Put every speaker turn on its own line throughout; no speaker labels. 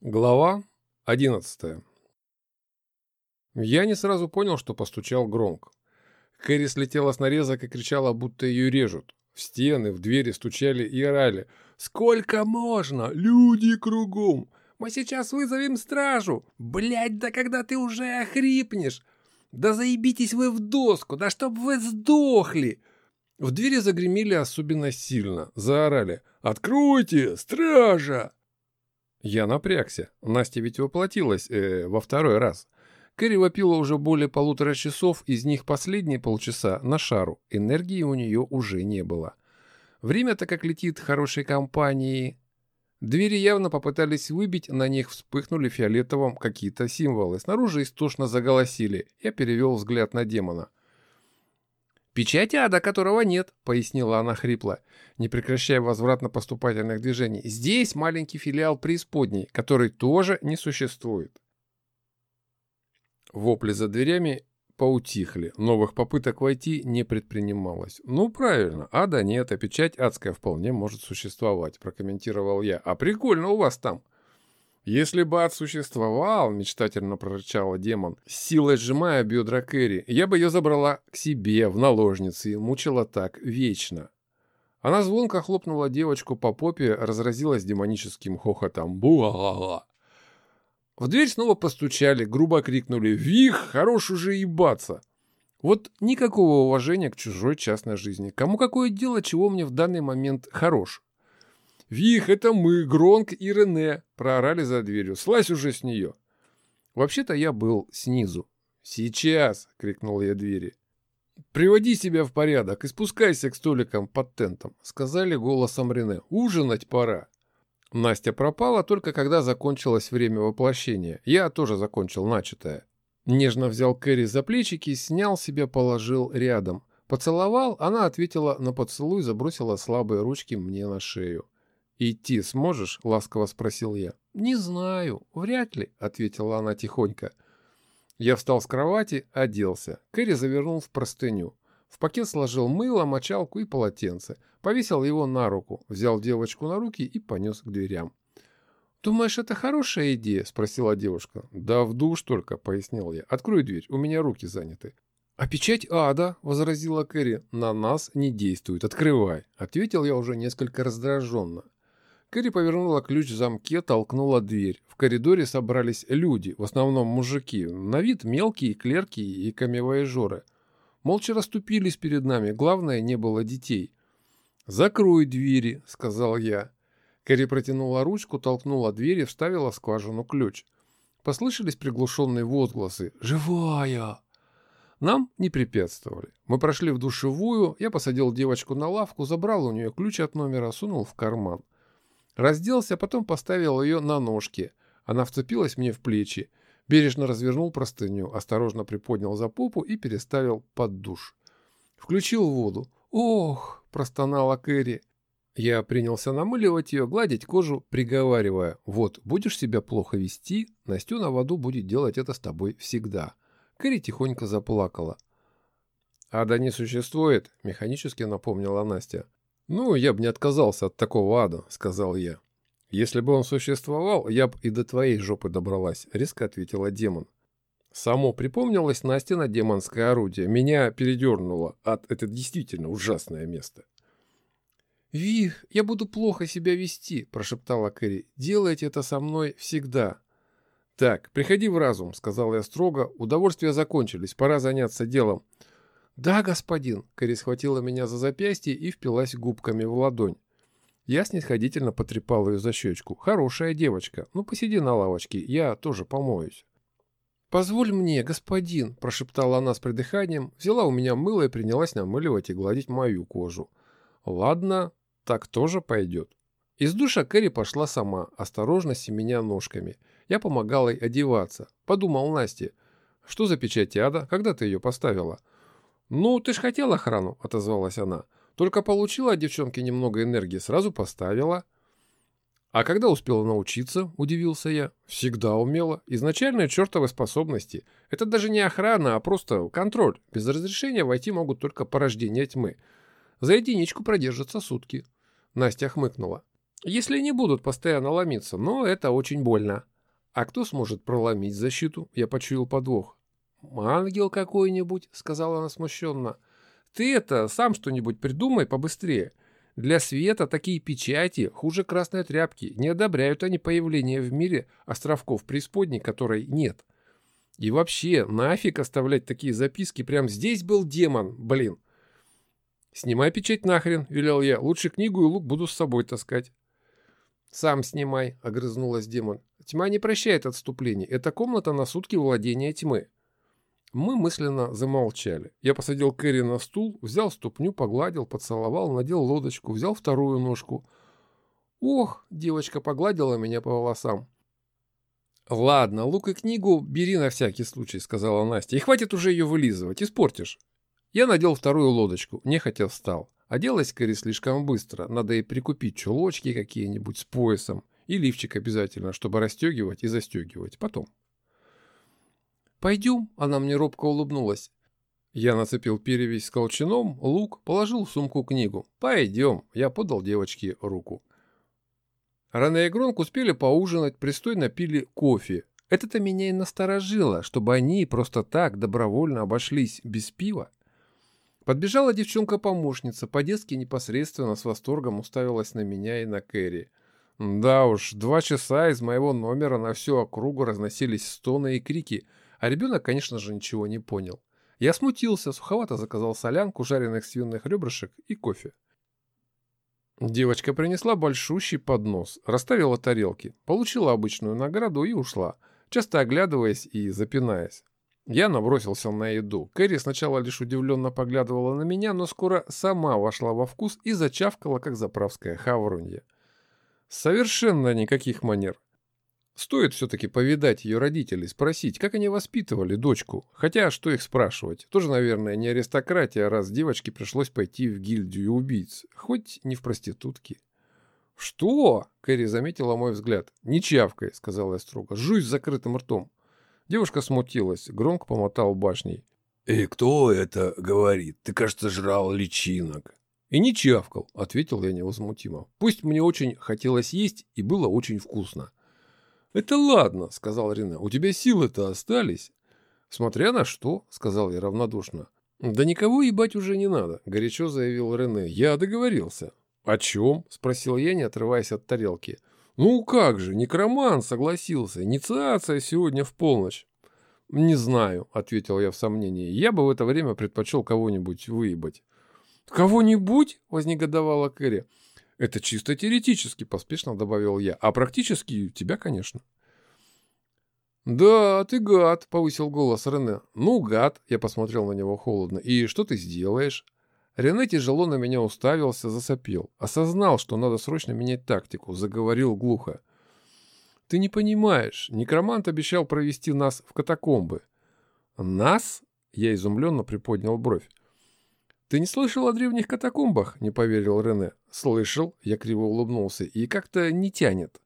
Глава 11 Я не сразу понял, что постучал громко. Кэрри слетела с нарезок и кричала, будто ее режут. В стены, в двери стучали и орали. «Сколько можно? Люди кругом! Мы сейчас вызовем стражу! Блядь, да когда ты уже охрипнешь! Да заебитесь вы в доску! Да чтоб вы сдохли!» В двери загремели особенно сильно. Заорали. «Откройте! Стража!» Я напрягся. Настя ведь воплотилась э, во второй раз. Кэрри вопила уже более полутора часов, из них последние полчаса на шару. Энергии у нее уже не было. Время-то как летит хорошей компании. Двери явно попытались выбить, на них вспыхнули фиолетовым какие-то символы. Снаружи истошно заголосили. Я перевел взгляд на демона. «Печать ада, которого нет», — пояснила она хрипло, не прекращая возвратно-поступательных движений. «Здесь маленький филиал преисподней, который тоже не существует». Вопли за дверями поутихли, новых попыток войти не предпринималось. «Ну, правильно, ада нет, а печать адская вполне может существовать», — прокомментировал я. «А прикольно у вас там». «Если бы ад существовал», — мечтательно прорычала демон, силой сжимая бедра Кэрри, «я бы ее забрала к себе, в наложницы, и мучила так вечно». Она звонко хлопнула девочку по попе, разразилась демоническим хохотом. «Буа-ла-ла!» В дверь снова постучали, грубо крикнули «Вих, хорош уже ебаться!» Вот никакого уважения к чужой частной жизни. Кому какое дело, чего мне в данный момент хорош? «Вих, это мы, Гронк и Рене!» – проорали за дверью. «Слазь уже с нее!» Вообще-то я был снизу. «Сейчас!» – крикнул я двери. «Приводи себя в порядок и спускайся к столикам под тентом», — сказали голосом Рене. «Ужинать пора». Настя пропала только когда закончилось время воплощения. Я тоже закончил начатое. Нежно взял Кэрри за плечики, снял себя, положил рядом. Поцеловал, она ответила на поцелуй, забросила слабые ручки мне на шею. «Идти сможешь?» — ласково спросил я. «Не знаю, вряд ли», — ответила она тихонько. Я встал с кровати, оделся. Кэрри завернул в простыню. В пакет сложил мыло, мочалку и полотенце. Повесил его на руку, взял девочку на руки и понес к дверям. «Думаешь, это хорошая идея?» — спросила девушка. «Да в душ только», — пояснил я. «Открой дверь, у меня руки заняты». «А печать ада», — возразила Кэрри, — «на нас не действует. Открывай», — ответил я уже несколько раздраженно. Кэрри повернула ключ в замке, толкнула дверь. В коридоре собрались люди, в основном мужики, на вид мелкие клерки и камевояжеры. Молча расступились перед нами, главное, не было детей. «Закрой двери», — сказал я. Кэрри протянула ручку, толкнула дверь и вставила в скважину ключ. Послышались приглушенные возгласы «Живая!». Нам не препятствовали. Мы прошли в душевую, я посадил девочку на лавку, забрал у нее ключ от номера, сунул в карман. Разделся, потом поставил ее на ножки. Она вцепилась мне в плечи. Бережно развернул простыню, осторожно приподнял за попу и переставил под душ. Включил воду. «Ох!» – простонала Кэрри. Я принялся намыливать ее, гладить кожу, приговаривая. «Вот, будешь себя плохо вести, Настю на воду будет делать это с тобой всегда». Кэрри тихонько заплакала. «Ада не существует», – механически напомнила Настя. «Ну, я бы не отказался от такого ада», — сказал я. «Если бы он существовал, я бы и до твоей жопы добралась», — резко ответила демон. Само припомнилось Настя демонское орудие. Меня передернуло от это действительно ужасное место. «Вих, я буду плохо себя вести», – прошептала Кэрри. «Делайте это со мной всегда». «Так, приходи в разум», – сказал я строго. «Удовольствия закончились, пора заняться делом». «Да, господин!» — Кэрри схватила меня за запястье и впилась губками в ладонь. Я снисходительно потрепал ее за щечку. «Хорошая девочка. Ну, посиди на лавочке, я тоже помоюсь». «Позволь мне, господин!» – прошептала она с придыханием, взяла у меня мыло и принялась намыливать и гладить мою кожу. «Ладно, так тоже пойдет». Из душа Кэрри пошла сама, осторожно семеня ножками. Я помогал ей одеваться. Подумал Насте. «Что за печать ада? Когда ты ее поставила?» «Ну, ты ж хотела охрану», — отозвалась она. «Только получила от девчонки немного энергии, сразу поставила». «А когда успела научиться?» – удивился я. «Всегда умела. Изначальные чертовы способности. Это даже не охрана, а просто контроль. Без разрешения войти могут только порождения тьмы. За единичку продержатся сутки». Настя хмыкнула. Если не будут постоянно ломиться, но это очень больно. А кто сможет проломить защиту? Я почуял подвох. «Ангел какой-нибудь», — сказала она смущенно. «Ты это, сам что-нибудь придумай побыстрее. Для света такие печати хуже красной тряпки. Не одобряют они появление в мире островков преисподней, которой нет. И вообще, нафиг оставлять такие записки? Прям здесь был демон, блин». «Снимай печать нахрен», — велел я. «Лучше книгу и лук буду с собой таскать». «Сам снимай», — огрызнулась демон. «Тьма не прощает отступлений. Это комната на сутки владения тьмы». Мы мысленно замолчали. Я посадил Кэрри на стул, взял ступню, погладил, поцеловал, надел лодочку, взял вторую ножку. «Ох!» — девочка погладила меня по волосам. «Ладно, лук и книгу бери на всякий случай», — сказала Настя. «И хватит уже ее вылизывать, испортишь». Я надел вторую лодочку, нехотя встал. Оделась Кэрри слишком быстро, надо и прикупить чулочки какие-нибудь с поясом. И лифчик обязательно, чтобы расстегивать и застегивать. Потом. «Пойдем», — она мне робко улыбнулась. Я нацепил перевязь с колчаном, лук, положил в сумку книгу. «Пойдем», — я подал девочке руку. Рене и Гронк успели поужинать, пристойно пили кофе. Это-то меня и насторожило, чтобы они просто так добровольно обошлись без пива. Подбежала девчонка-помощница, по-детски непосредственно с восторгом уставилась на меня и на Кэрри. Да уж, два часа из моего номера на всю округу разносились стоны и крики, а ребенок, конечно же, ничего не понял. Я смутился, суховато заказал солянку, жареных свиных ребрышек и кофе. Девочка принесла большущий поднос, расставила тарелки, получила обычную награду и ушла, часто оглядываясь и запинаясь. Я набросился на еду. Кэрри сначала лишь удивленно поглядывала на меня, но скоро сама вошла во вкус и зачавкала, как заправская хаврунья. Совершенно никаких манер. Стоит все-таки повидать ее родителей, спросить, как они воспитывали дочку. Хотя, что их спрашивать? Тоже, наверное, не аристократия, раз девочке пришлось пойти в гильдию убийц. Хоть не в проститутки. «Что?» — Кэрри заметила мой взгляд. «Не чавкай», — сказала я строго. «Жуй с закрытым ртом». Девушка смутилась, громко помотал башней.
«И кто это говорит? Ты, кажется, жрал личинок».
«И не чавкал», — ответил я невозмутимо. «Пусть мне очень хотелось есть, и было очень вкусно». «Это ладно», — сказал Рене. «У тебя силы-то остались». «Смотря на что», — сказал я равнодушно. «Да никого ебать уже не надо», — горячо заявил Рене. «Я договорился». «О чем?» — спросил я, не отрываясь от тарелки. «Ну как же, некроман согласился. Инициация сегодня в полночь». «Не знаю», — ответил я в сомнении. «Я бы в это время предпочел кого-нибудь выебать». «Кого-нибудь?» — вознегодовала Кэрри. «Это чисто теоретически», — поспешно добавил я. «А практически тебя, конечно». «Да, ты гад», — повысил голос Рене. «Ну, гад», — я посмотрел на него холодно. «И что ты сделаешь?» Рене тяжело на меня уставился, засопел. Осознал, что надо срочно менять тактику. Заговорил глухо. «Ты не понимаешь. Некромант обещал провести нас в катакомбы». «Нас?» Я изумленно приподнял бровь. «Ты не слышал о древних катакомбах?» — не поверил Рене. «Слышал», — я криво улыбнулся, — «и как-то не тянет».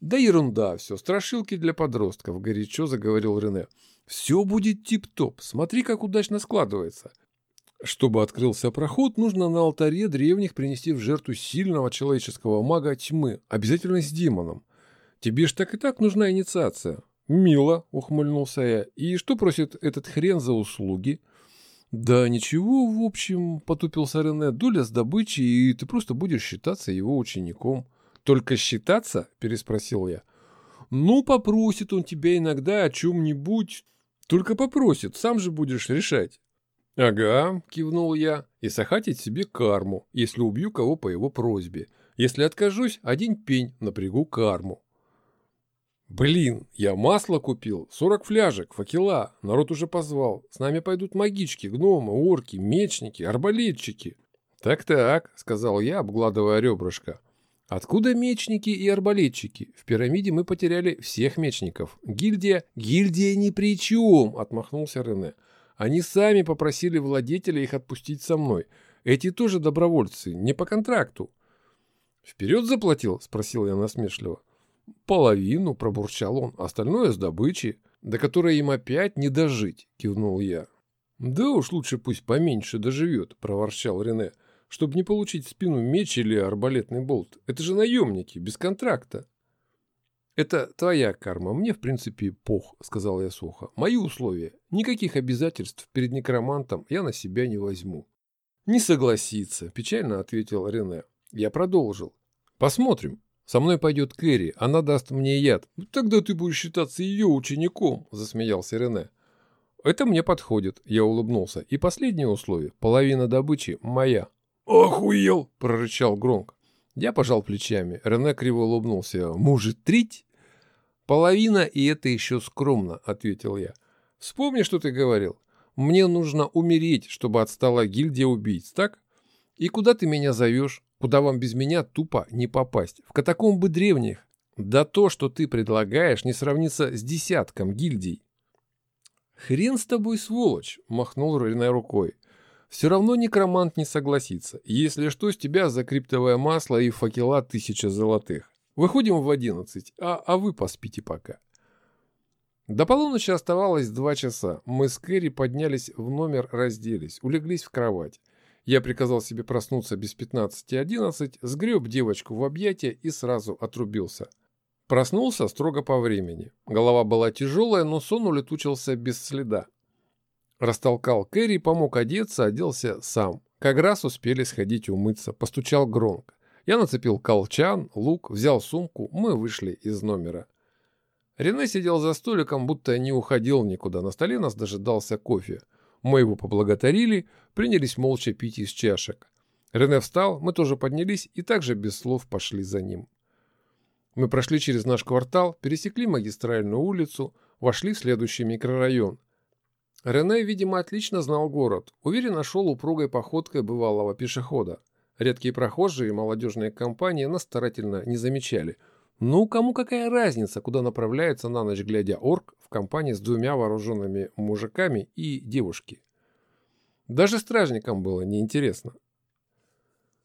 «Да ерунда все, страшилки для подростков», — горячо заговорил Рене. «Все будет тип-топ, смотри, как удачно складывается. Чтобы открылся проход, нужно на алтаре древних принести в жертву сильного человеческого мага тьмы, обязательно с демоном. Тебе ж так и так нужна инициация. Мило, ухмыльнулся я. И что просит этот хрен за услуги? Да ничего, в общем, потупился Рене, доля с добычей, и ты просто будешь считаться его учеником. Только считаться? Переспросил я. Ну, попросит он тебя иногда о чем-нибудь. Только попросит, сам же будешь решать. «Ага», — кивнул я, — «и сахатить себе карму, если убью кого по его просьбе. Если откажусь, один пень, напрягу карму». «Блин, я масло купил, сорок фляжек, факела, народ уже позвал. С нами пойдут магички, гномы, орки, мечники, арбалетчики». «Так-так», — сказал я, обгладывая ребрышко. «Откуда мечники и арбалетчики? В пирамиде мы потеряли всех мечников. Гильдия...» «Гильдия ни при чем!» — отмахнулся Рене. Они сами попросили владетеля их отпустить со мной. Эти тоже добровольцы, не по контракту. «Вперед заплатил?» – спросил я насмешливо. «Половину», – пробурчал он, – «остальное с добычи, до которой им опять не дожить», – кивнул я. «Да уж лучше пусть поменьше доживет», – проворчал Рене. чтобы не получить в спину меч или арбалетный болт. Это же наемники, без контракта. «Это твоя карма, мне, в принципе, пох», — сказал я сухо. «Мои условия. Никаких обязательств перед некромантом я на себя не возьму». «Не согласится», — печально ответил Рене. Я продолжил. «Посмотрим. Со мной пойдет Кэрри, она даст мне яд. Тогда ты будешь считаться ее учеником», — засмеялся Рене. «Это мне подходит», — я улыбнулся. «И последнее условие. Половина добычи моя».
«Охуел!»
— прорычал громко. Я пожал плечами. Рене криво улыбнулся. «Может, трить?» «Половина, и это еще скромно», — ответил я. «Вспомни, что ты говорил. Мне нужно умереть, чтобы отстала гильдия убийц, так? И куда ты меня зовешь? Куда вам без меня тупо не попасть? В катакомбы древних? Да то, что ты предлагаешь, не сравнится с десятком гильдий». «Хрен с тобой, сволочь!» — махнул Рене рукой. «Все равно некромант не согласится. Если что, с тебя за криптовое масло и факела тысяча золотых. Выходим в одиннадцать, а, а вы поспите пока. До полуночи оставалось два часа. Мы с Кэрри поднялись в номер, разделись, улеглись в кровать. Я приказал себе проснуться без пятнадцати одиннадцать, сгреб девочку в объятия и сразу отрубился. Проснулся строго по времени. Голова была тяжелая, но сон улетучился без следа. Растолкал Кэрри, помог одеться, оделся сам. Как раз успели сходить умыться, постучал громко. Я нацепил колчан, лук, взял сумку, мы вышли из номера. Рене сидел за столиком, будто не уходил никуда. На столе нас дожидался кофе. Мы его поблагодарили, принялись молча пить из чашек. Рене встал, мы тоже поднялись и также без слов пошли за ним. Мы прошли через наш квартал, пересекли магистральную улицу, вошли в следующий микрорайон. Рене, видимо, отлично знал город. Уверенно шел упругой походкой бывалого пешехода. Редкие прохожие и молодежные компании нас старательно не замечали. Ну, кому какая разница, куда направляется на ночь глядя орк в компании с двумя вооруженными мужиками и девушки. Даже стражникам было неинтересно.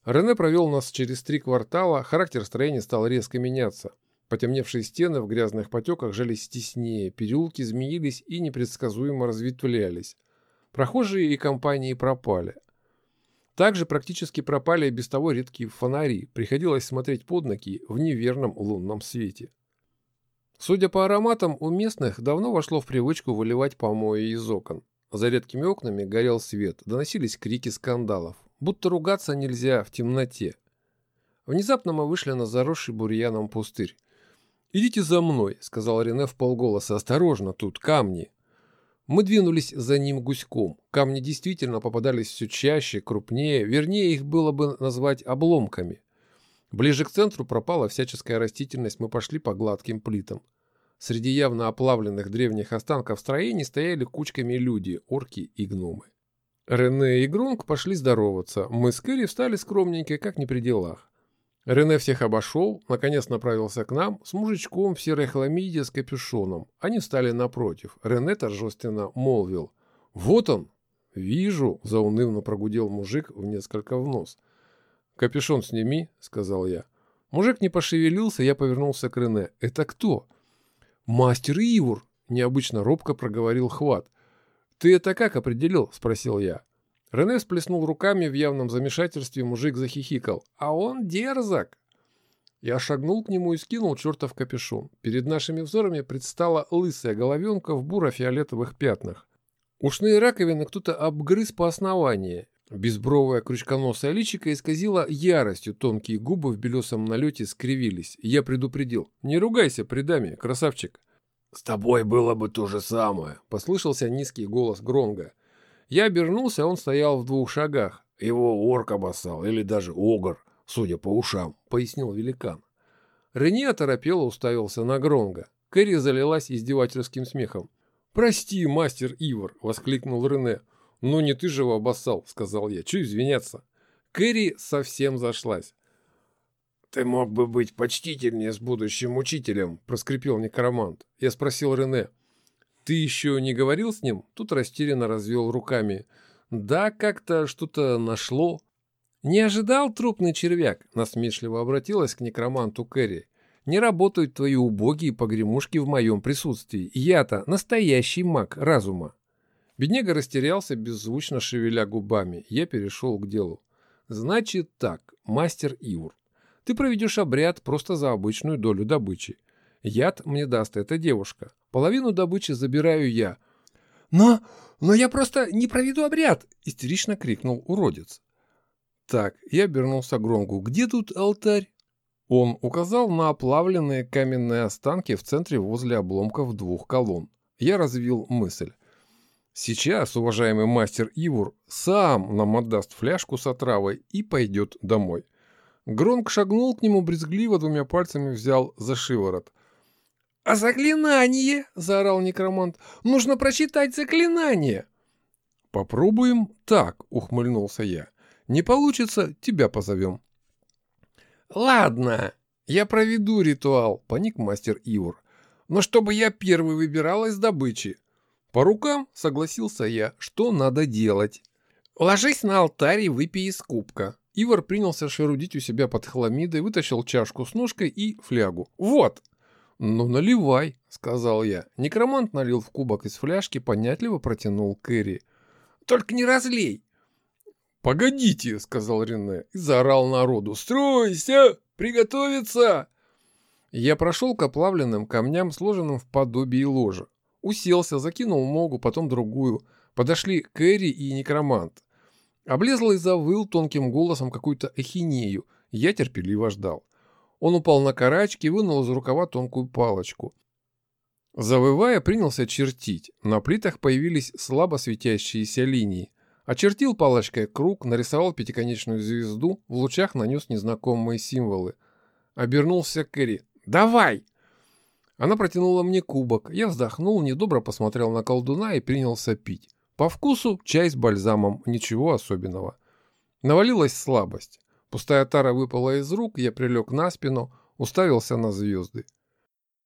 Рене провел нас через три квартала, характер строения стал резко меняться. Потемневшие стены в грязных потеках жались теснее, переулки змеились и непредсказуемо разветвлялись. Прохожие и компании пропали. Также практически пропали без того редкие фонари, приходилось смотреть под ноги в неверном лунном свете. Судя по ароматам, у местных давно вошло в привычку выливать помои из окон. За редкими окнами горел свет, доносились крики скандалов, будто ругаться нельзя в темноте. Внезапно мы вышли на заросший бурьяном пустырь. «Идите за мной», — сказал Рене в полголоса. «Осторожно, тут камни». Мы двинулись за ним гуськом. Камни действительно попадались все чаще, крупнее, вернее их было бы назвать обломками. Ближе к центру пропала всяческая растительность, мы пошли по гладким плитам. Среди явно оплавленных древних останков строений стояли кучками люди, орки и гномы. Рене и Грунг пошли здороваться, мы с Кэрри встали скромненько, как не при делах. Рене всех обошел, наконец направился к нам с мужичком в серой хламиде с капюшоном. Они встали напротив. Рене торжественно молвил. «Вот он!» «Вижу!» – заунывно прогудел мужик в несколько в нос. «Капюшон сними», – сказал я. Мужик не пошевелился, я повернулся к Рене. «Это кто?» «Мастер Ивур!» – необычно робко проговорил Хват. «Ты это как определил?» – спросил я. Рене всплеснул руками в явном замешательстве, мужик захихикал. «А он дерзок!» Я шагнул к нему и скинул чертов капюшон. Перед нашими взорами предстала лысая головенка в буро-фиолетовых пятнах. Ушные раковины кто-то обгрыз по основанию. Безбровая крючконосая личико исказила яростью, тонкие губы в белесом налете скривились. Я предупредил. «Не ругайся при даме, красавчик!»
«С тобой было бы то же самое», —
послышался низкий голос Гронга. Я обернулся, он стоял в двух шагах.
Его орк обоссал, или даже огр, судя по ушам, пояснил великан.
Рене оторопело уставился на Гронга. Кэрри залилась издевательским смехом. «Прости, мастер Ивар!» — воскликнул Рене. «Ну не ты же его обоссал!» — сказал я. «Чего извиняться?» Кэрри совсем зашлась.
«Ты мог бы быть почтительнее с будущим учителем», — проскрипел некромант.
Я спросил Рене. «Ты еще не говорил с ним?» Тут растерянно развел руками. «Да, как-то что-то нашло». «Не ожидал трупный червяк?» Насмешливо обратилась к некроманту Кэрри. «Не работают твои убогие погремушки в моем присутствии. Я-то настоящий маг разума». Бедняга растерялся, беззвучно шевеля губами. Я перешел к делу. Значит так, мастер Иур. Ты проведешь обряд просто за обычную долю добычи. Яд мне даст эта девушка. Половину добычи забираю я. Но, но я просто не проведу обряд, истерично крикнул уродец. Так, я обернулся к Гронгу. Где тут алтарь? Он указал на оплавленные каменные останки в центре возле обломков двух колонн. Я развил мысль. Сейчас, уважаемый мастер Ивур, сам нам отдаст фляжку с отравой и пойдет домой. Гронк шагнул к нему брезгливо, двумя пальцами взял за шиворот. «А заклинание!» — заорал некромант. «Нужно прочитать заклинание!» «Попробуем так», — ухмыльнулся я. «Не получится, тебя позовем».
«Ладно, я проведу ритуал», — поник мастер Ивур. «Но чтобы я первый выбирал из добычи».
«По рукам», — согласился я, — «что надо делать?»
«Ложись на алтарь и выпей из кубка».
Ивар принялся шерудить у себя под хламидой, вытащил чашку с ножкой и флягу. «Вот!» «Ну, наливай», — сказал я. Некромант налил в кубок из фляжки, понятливо протянул Кэрри.
«Только не разлей!»
«Погодите», — сказал Рене и заорал народу. «Стройся! Приготовиться!» Я прошел к оплавленным камням, сложенным в подобии ложа. Уселся, закинул ногу, потом другую. Подошли Кэрри и некромант. Облезлый завыл тонким голосом какую-то эхинею. Я терпеливо ждал. Он упал на карачки и вынул из рукава тонкую палочку. Завывая, принялся чертить. На плитах появились слабо светящиеся линии. Очертил палочкой круг, нарисовал пятиконечную звезду, в лучах нанес незнакомые символы. Обернулся к Кэрри. «Давай!» Она протянула мне кубок. Я вздохнул, недобро посмотрел на колдуна и принялся пить. По вкусу чай с бальзамом, ничего особенного. Навалилась слабость. Пустая тара выпала из рук, я прилег на спину, уставился на звезды.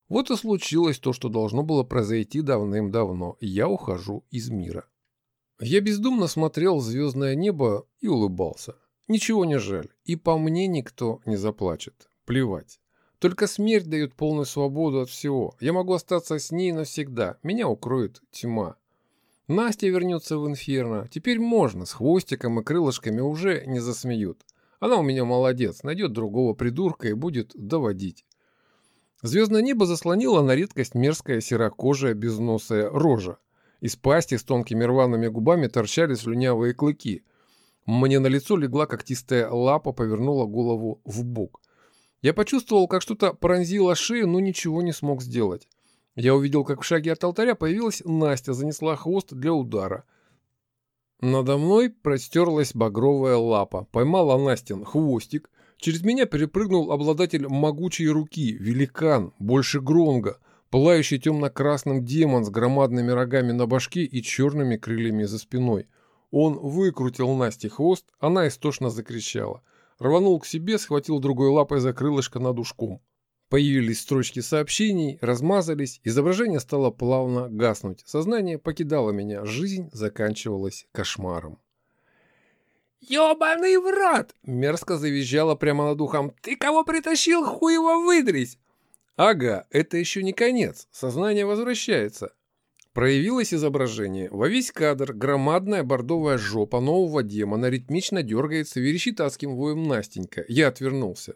Вот и случилось то, что должно было произойти давным-давно. Я ухожу из мира. Я бездумно смотрел в звездное небо и улыбался. Ничего не жаль, и по мне никто не заплачет. Плевать. Только смерть дает полную свободу от всего. Я могу остаться с ней навсегда. Меня укроет тьма. Настя вернется в инферно. Теперь можно, с хвостиком и крылышками уже не засмеют. Она у меня молодец, найдет другого придурка и будет доводить. Звездное небо заслонило на редкость мерзкая серокожая безносая рожа. Из пасти с тонкими рваными губами торчали слюнявые клыки. Мне на лицо легла когтистая лапа, повернула голову в бок. Я почувствовал, как что-то пронзило шею, но ничего не смог сделать. Я увидел, как в шаге от алтаря появилась Настя, занесла хвост для удара. Надо мной простерлась багровая лапа, поймала Настин хвостик. Через меня перепрыгнул обладатель могучей руки, великан, больше гронга, пылающий темно-красным демон с громадными рогами на башке и черными крыльями за спиной. Он выкрутил Насте хвост, она истошно закричала. Рванул к себе, схватил другой лапой за крылышко над ушком. Появились строчки сообщений, размазались, изображение стало плавно гаснуть, сознание покидало меня, жизнь заканчивалась кошмаром.
«Ёбаный в рот!» — мерзко завизжала прямо над ухом. «Ты кого притащил, хуй его выдрись!»
«Ага, это еще не конец, сознание возвращается». Проявилось изображение. Во весь кадр громадная бордовая жопа нового демона ритмично дергается, верещит адским воем Настенька. Я отвернулся.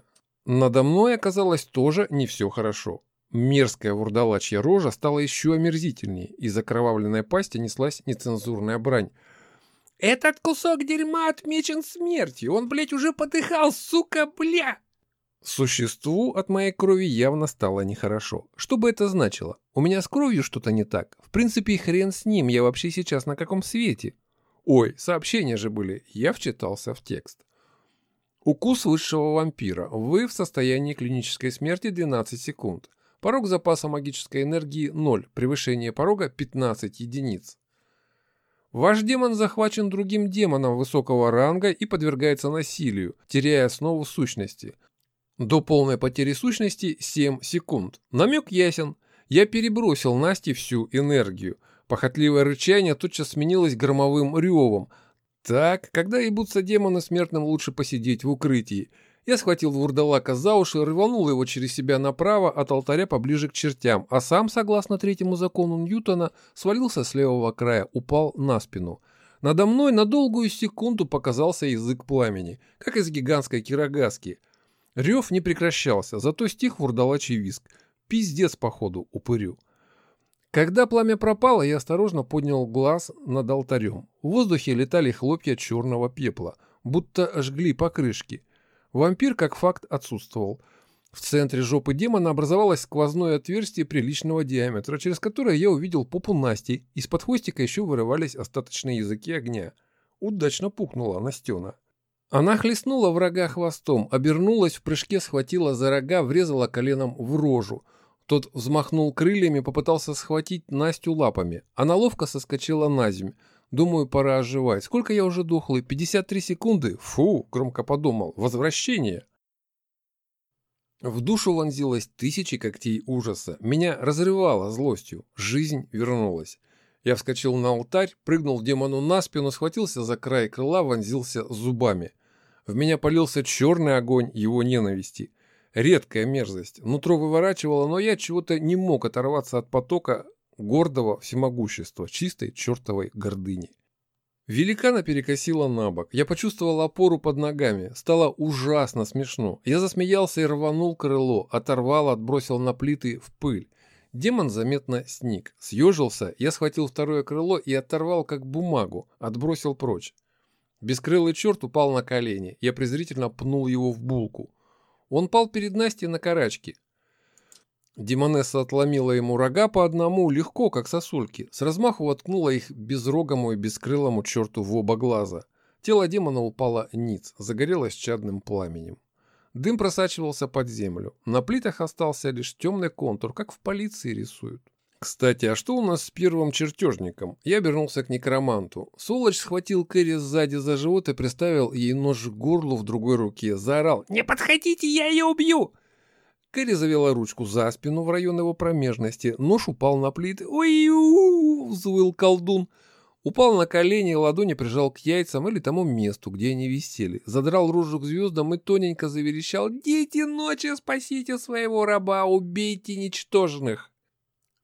Надо мной оказалось тоже не все хорошо. Мерзкая вурдалачья рожа стала еще омерзительнее, из окровавленной пасти неслась нецензурная брань.
«Этот кусок дерьма отмечен смертью! Он, блядь, уже подыхал, сука, бля!»
Существу от моей крови явно стало нехорошо. Что бы это значило? У меня с кровью что-то не так. В принципе, хрен с ним, я вообще сейчас на каком свете? Ой, сообщения же были. Я вчитался в текст. Укус высшего вампира. Вы в состоянии клинической смерти 12 секунд. Порог запаса магической энергии 0. Превышение порога 15 единиц. Ваш демон захвачен другим демоном высокого ранга и подвергается насилию, теряя основу сущности. До полной потери сущности 7 секунд. Намек ясен. Я перебросил Насте всю энергию. Похотливое рычание тотчас сменилось громовым ревом – так, когда ебутся демоны, смертным лучше посидеть в укрытии. Я схватил вурдалака за уши, рванул его через себя направо, от алтаря поближе к чертям, а сам, согласно третьему закону Ньютона, свалился с левого края, упал на спину. Надо мной на долгую секунду показался язык пламени, как из гигантской кирогаски. Рев не прекращался, зато стих вурдалачий виск. Пиздец, походу, упырю. Когда пламя пропало, я осторожно поднял глаз над алтарем. В воздухе летали хлопья черного пепла, будто жгли покрышки. Вампир как факт отсутствовал. В центре жопы демона образовалось сквозное отверстие приличного диаметра, через которое я увидел попу Насти. Из-под хвостика еще вырывались остаточные языки огня. Удачно пукнула Настена. Она хлестнула врага хвостом, обернулась в прыжке, схватила за рога, врезала коленом в рожу. Тот взмахнул крыльями, попытался схватить Настю лапами. Она ловко соскочила на земь. Думаю, пора оживать. Сколько я уже дохлый? 53 секунды? Фу, громко подумал. Возвращение. В душу вонзилось тысячи когтей ужаса. Меня разрывало злостью. Жизнь вернулась. Я вскочил на алтарь, прыгнул демону на спину, схватился за край крыла, вонзился зубами. В меня полился черный огонь его ненависти. Редкая мерзость. Нутро выворачивало, но я чего-то не мог оторваться от потока гордого всемогущества, чистой чертовой гордыни. Великана перекосила на бок. Я почувствовал опору под ногами. Стало ужасно смешно. Я засмеялся и рванул крыло, оторвал, отбросил на плиты в пыль. Демон заметно сник. Съежился, я схватил второе крыло и оторвал как бумагу, отбросил прочь. Бескрылый черт упал на колени. Я презрительно пнул его в булку. Он пал перед Настей на карачки. Демонесса отломила ему рога по одному, легко, как сосульки. С размаху воткнула их безрогому и бескрылому черту в оба глаза. Тело демона упало ниц, загорелось чадным пламенем. Дым просачивался под землю. На плитах остался лишь темный контур, как в полиции рисуют. Кстати, а что у нас с первым чертежником? Я обернулся к некроманту. Солоч схватил Кэрри сзади за живот и приставил ей нож к горлу в другой руке. Заорал «Не подходите, я ее убью!» Кэрри завела ручку за спину в район его промежности. Нож упал на плиты. «Ой-ю!» — взвыл колдун. Упал на колени и ладони прижал к яйцам или тому месту, где они висели. Задрал ружу к звездам и тоненько заверещал «Дети ночи, спасите своего раба, убейте ничтожных!»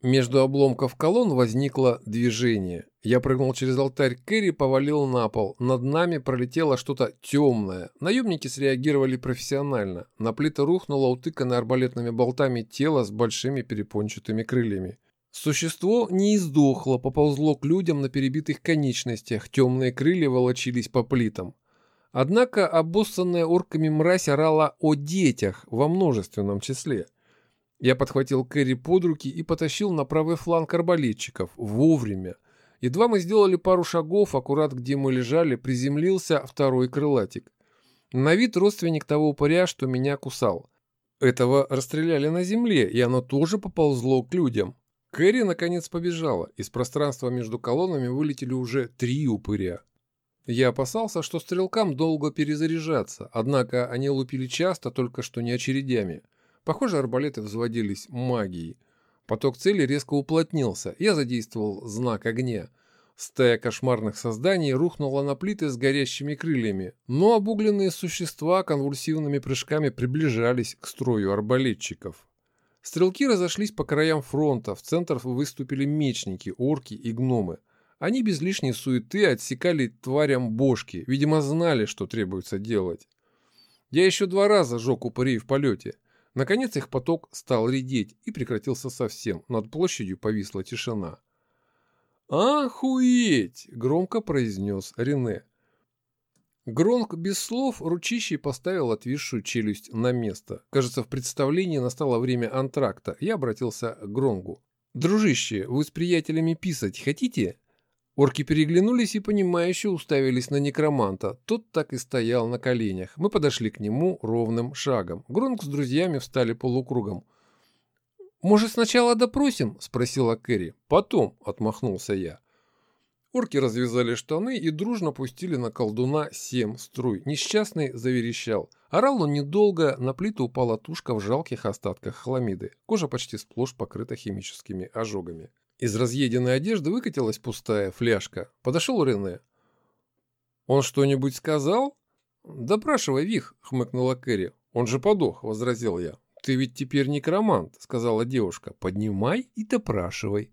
Между обломков колонн возникло движение. Я прыгнул через алтарь Кэрри, повалил на пол. Над нами пролетело что-то темное. Наемники среагировали профессионально. На плиты рухнуло утыканное арбалетными болтами тело с большими перепончатыми крыльями. Существо не издохло, поползло к людям на перебитых конечностях. Темные крылья волочились по плитам. Однако обоссанная орками мразь орала о детях во множественном числе. Я подхватил Кэрри под руки и потащил на правый фланг арбалетчиков. Вовремя. Едва мы сделали пару шагов, аккурат где мы лежали, приземлился второй крылатик. На вид родственник того упыря, что меня кусал. Этого расстреляли на земле, и оно тоже поползло к людям. Кэрри наконец побежала. Из пространства между колоннами вылетели уже три упыря. Я опасался, что стрелкам долго перезаряжаться, однако они лупили часто, только что не очередями. Похоже, арбалеты взводились магией. Поток цели резко уплотнился. Я задействовал знак огня. Стая кошмарных созданий рухнула на плиты с горящими крыльями, но обугленные существа конвульсивными прыжками приближались к строю арбалетчиков. Стрелки разошлись по краям фронта, в центр выступили мечники, орки и гномы. Они без лишней суеты отсекали тварям бошки, видимо знали, что требуется делать. Я еще два раза жег упырей в полете. Наконец их поток стал редеть и прекратился совсем. Над площадью повисла тишина. «Охуеть!» – громко произнес Рене. Гронк без слов ручищей поставил отвисшую челюсть на место. Кажется, в представлении настало время антракта. Я обратился к Гронгу. «Дружище, вы с приятелями писать хотите?» Орки переглянулись и, понимающе уставились на некроманта. Тот так и стоял на коленях. Мы подошли к нему ровным шагом. Гронк с друзьями встали полукругом. «Может, сначала допросим?» – спросила Кэрри. «Потом», – отмахнулся я. Орки развязали штаны и дружно пустили на колдуна семь струй. Несчастный заверещал. Орал он недолго, на плиту упала тушка в жалких остатках хламиды. Кожа почти сплошь покрыта химическими ожогами. Из разъеденной одежды выкатилась пустая фляжка. Подошел Рене. «Он что-нибудь сказал?» «Допрашивай, Вих», — хмыкнула Кэрри. «Он же подох», — возразил я. «Ты ведь теперь некромант», — сказала девушка. «Поднимай и допрашивай».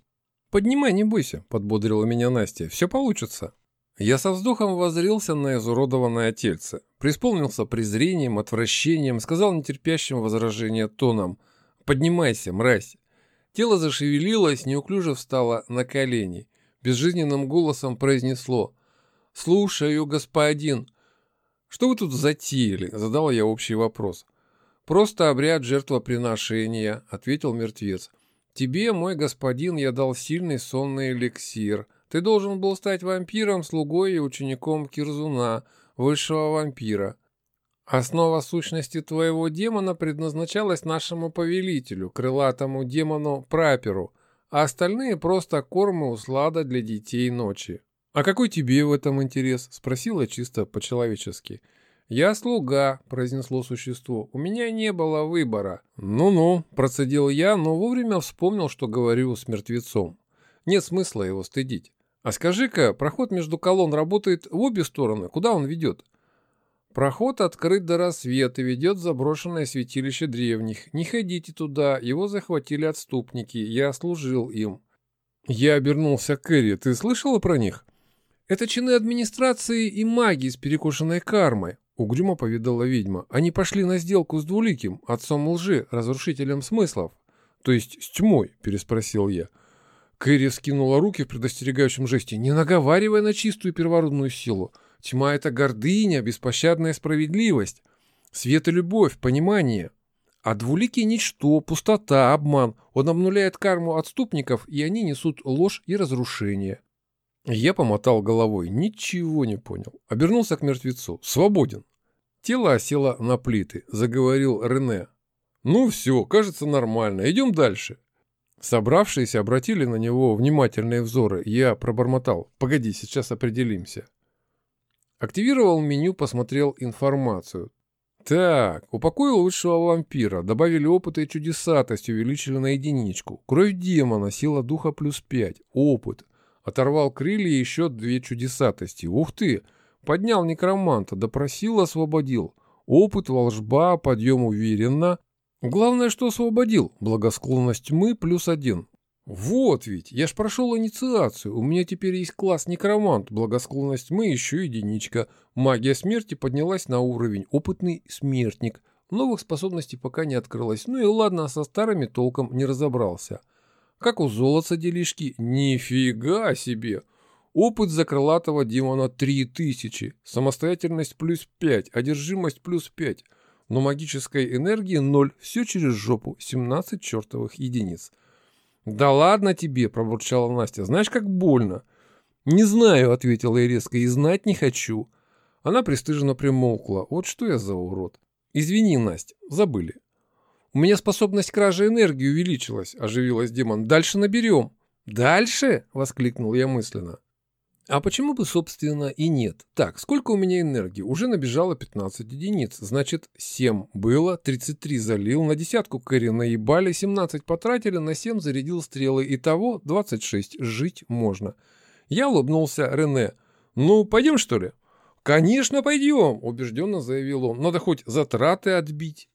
«Поднимай, не бойся», — подбодрила меня Настя. «Все получится». Я со вздохом воззрился на изуродованное тельце, преисполнился презрением, отвращением, сказал нетерпящим возражения тоном «Поднимайся, мразь!». Тело зашевелилось, неуклюже встало на колени, безжизненным голосом произнесло «Слушаю, господин». «Что вы тут затеяли?» – задал я общий вопрос. «Просто обряд жертвоприношения», – ответил мертвец. «Тебе, мой господин, я дал сильный сонный эликсир. Ты должен был стать вампиром, слугой и учеником Кирзуна, высшего вампира. Основа сущности твоего демона предназначалась нашему повелителю, крылатому демону Праперу, а остальные просто корм и услада для детей ночи. «А какой тебе в этом интерес?» – спросила чисто по-человечески. «Я слуга», – произнесло существо. «У меня не было выбора». «Ну-ну», – процедил я, но вовремя вспомнил, что говорю с мертвецом. Нет смысла его стыдить. «А скажи-ка, проход между колонн работает в обе стороны? Куда он ведет?» «Проход открыт до рассвета, ведет заброшенное святилище древних. Не ходите туда, его захватили отступники, я служил им». Я обернулся к Эри. «Ты слышала про них?» «Это чины администрации и магии с перекошенной кармой», — угрюмо поведала ведьма. «Они пошли на сделку с Двуликим, отцом лжи, разрушителем смыслов». «То есть с тьмой?» — переспросил я. Кэрри скинула руки в предостерегающем жесте. «Не наговаривай на чистую первородную силу. Тьма — это гордыня, беспощадная справедливость, свет и любовь, понимание. А двуликий — ничто, пустота, обман. Он обнуляет карму отступников, и они несут ложь и разрушение». Я помотал головой, ничего не понял. Обернулся к мертвецу. «Свободен». Тело осело на плиты, заговорил Рене. «Ну все, кажется нормально. Идем дальше». Собравшиеся обратили на него внимательные взоры. Я пробормотал. «Погоди, сейчас определимся». Активировал меню, посмотрел информацию. Так, упокоил лучшего вампира, добавили опыта и чудесатость, увеличили на единичку. Кровь демона, сила духа плюс 5, опыт. Оторвал крылья и еще две чудесатости. Ух ты! Поднял некроманта, допросил, освободил. Опыт, волжба, подъем уверенно, Главное, что освободил. Благосклонность тьмы плюс один. Вот ведь, я ж прошел инициацию. У меня теперь есть класс некромант. Благосклонность тьмы еще единичка. Магия смерти поднялась на уровень. Опытный смертник. Новых способностей пока не открылось. Ну и ладно, со старыми толком не разобрался. Как у золота делишки? Нифига себе! Опыт за крылатого демона 3000. Самостоятельность плюс 5. Одержимость плюс 5 но магической энергии ноль, все через жопу, 17 чертовых единиц. «Да ладно тебе», — пробурчала Настя, — «знаешь, как больно». «Не знаю», — ответила я резко, — «и знать не хочу». Она пристыженно примолкла. «Вот что я за урод». «Извини, Настя, забыли». «У меня способность кражи энергии увеличилась», — оживилась демон. «Дальше наберем». «Дальше?» — воскликнул я мысленно. А почему бы, собственно, и нет? Так, сколько у меня энергии? Уже набежало 15 единиц. Значит, 7 было, 33 залил, на десятку Кэрри наебали, 17 потратили, на 7 зарядил стрелы. Итого 26. Жить можно. Я улыбнулся Рене. Ну, пойдем что ли? «Конечно, пойдем!» – убежденно заявил он. «Надо хоть затраты отбить».